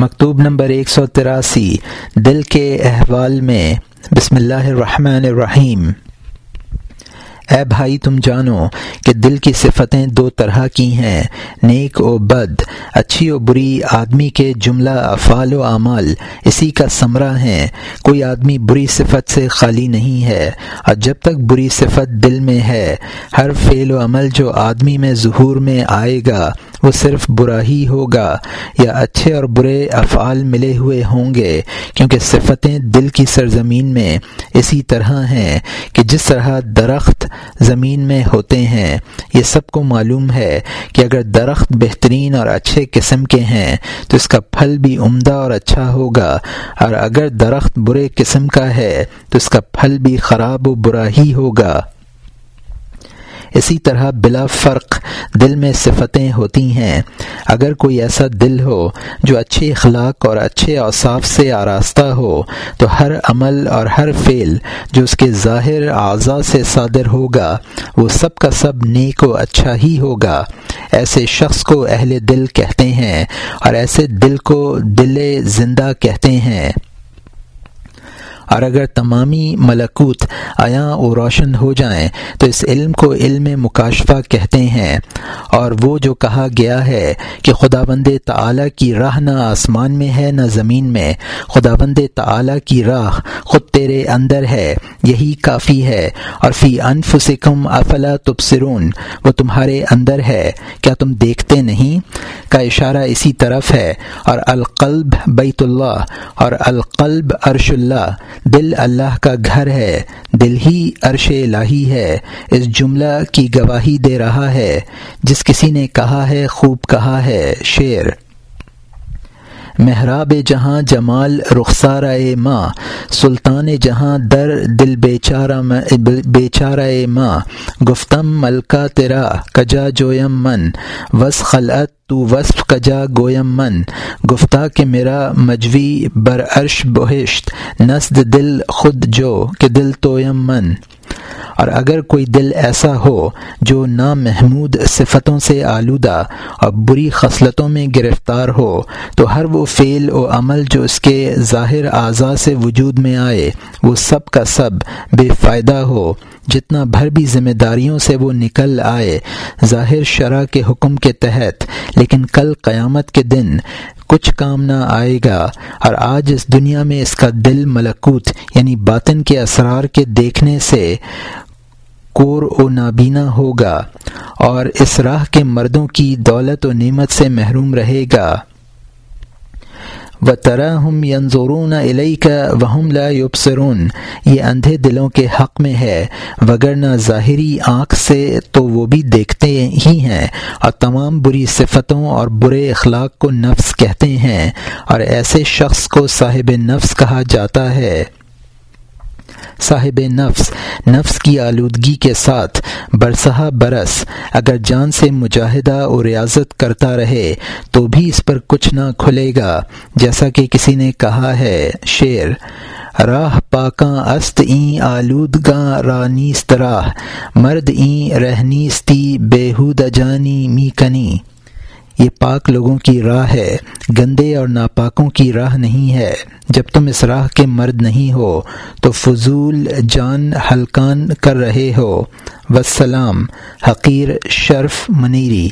مکتوب نمبر ایک سو تراسی دل کے احوال میں بسم اللہ الرحمن الرحیم اے بھائی، تم جانو کہ دل کی صفتیں دو طرح کی ہیں، نیک و بد، اچھی و بری، آدمی کے جملہ، افعال و اعمال، اسی کا ثمرہ ہیں۔ کوئی آدمی بری صفت سے خالی نہیں ہے، اور جب تک بری صفت دل میں ہے، ہر فعل و عمل جو آدمی میں ظہور میں آئے گا، وہ صرف برا ہی ہوگا، یا اچھے اور برے افعال ملے ہوئے ہوں گے، کیونکہ صفتیں دل کی سرزمین میں اسی طرح ہیں کہ جس طرح درخت زمین میں ہوتے ہیں۔ یہ سب کو معلوم ہے کہ اگر درخت بہترین اور اچھے قسم کے ہیں، تو اس کا پھل بھی عمدہ اور اچھا ہوگا۔ اور اگر درخت برے قسم کا ہے، تو اس کا پھل بھی خراب و برا ہی ہوگا۔ اسی طرح بلا فرق دل میں صفتیں ہوتی ہیں۔ اگر کوئی ایسا دل ہو جو اچھے اخلاق اور اچھے اوصاف سے آراستہ ہو، تو ہر عمل اور ہر فعل جو اس کے ظاہر اعضاء سے صادر ہوگا، وہ سب کا سب نیک و اچھا ہی ہوگا۔ ایسے شخص کو اہل دل کہتے ہیں اور ایسے دل کو دل زندہ کہتے ہیں۔ اور اگر تمامی ملکوت آیاں و روشن ہو جائیں، تو اس علم کو علم مکاشفہ کہتے ہیں۔ اور وہ جو کہا گیا ہے کہ خدا بند تعلیٰ کی راہ نہ آسمان میں ہے نہ زمین میں خدا بند تعلیٰ کی راہ خود تیرے اندر ہے، یہی کافی ہے۔ اور فی انفسکم افلا تبصرون، وہ تمہارے اندر ہے، کیا تم دیکھتے نہیں؟ کا اشارہ اسی طرف ہے۔ اور القلب بیت اللہ، اور القلب عرش اللہ دل اللہ کا گھر ہے، دل ہی عرش الہی ہے۔ اس جملہ کی گواہی دے رہا ہے، جس کسی نے کہا ہے، خوب کہا ہے، شعر۔ محراب جہاں جمال رخسار ماں، سلطان جہاں در دل بیچارہ بیچارہ ماں۔ گفتم ملکہ تیرا، کجا جویم من؟ وس خلعت تو وصف کجا گویم من؟ گفتہ کہ میرا مجوی بر عرش بہشت۔ نسد دل خود جو کہ دل تویم من۔ اور اگر کوئی دل ایسا ہو جو نامحمود صفتوں سے آلودہ اور بری خصلتوں میں گرفتار ہو، تو ہر وہ فعل و عمل جو اس کے ظاہر اعضاء سے وجود میں آئے، وہ سب کا سب بے فائدہ ہو۔ جتنا بھر بھی ذمہ داریوں سے وہ نکل آئے، ظاہر شرح کے حکم کے تحت، لیکن کل قیامت کے دن کچھ کام نہ آئے گا۔ اور آج اس دنیا میں اس کا دل ملکوت یعنی باطن کے اسرار کے دیکھنے سے کور و نابینا ہوگا اور اس راہ کے مردوں کی دولت و نعمت سے محروم رہے گا۔ و ترا ہم ینظرون علیہ کا وہم لا یبصرون یہ اندھے دلوں کے حق میں ہے وگرنہ ظاہری آنکھ سے تو وہ بھی دیکھتے ہی ہیں۔ اور تمام بری صفتوں اور برے اخلاق کو نفس کہتے ہیں، اور ایسے شخص کو صاحب نفس کہا جاتا ہے۔ صاحب نفس نفس کی آلودگی کے ساتھ برسہ برس، اگر جان سے مجاہدہ اور ریاضت کرتا رہے تو بھی اس پر کچھ نہ کھلے گا۔ جیسا کہ کسی نے کہا ہے، شعر، راہ پاکاں است این آلودگاں رانیست راہ، مرد این رہنیستی بےحود جانی می کنی۔ یہ پاک لوگوں کی راہ ہے، گندے اور ناپاکوں کی راہ نہیں ہے۔ جب تم اس راہ کے مرد نہیں ہو، تو فضول جان حلقان کر رہے ہو۔ وسلام حقیر شرف منیری۔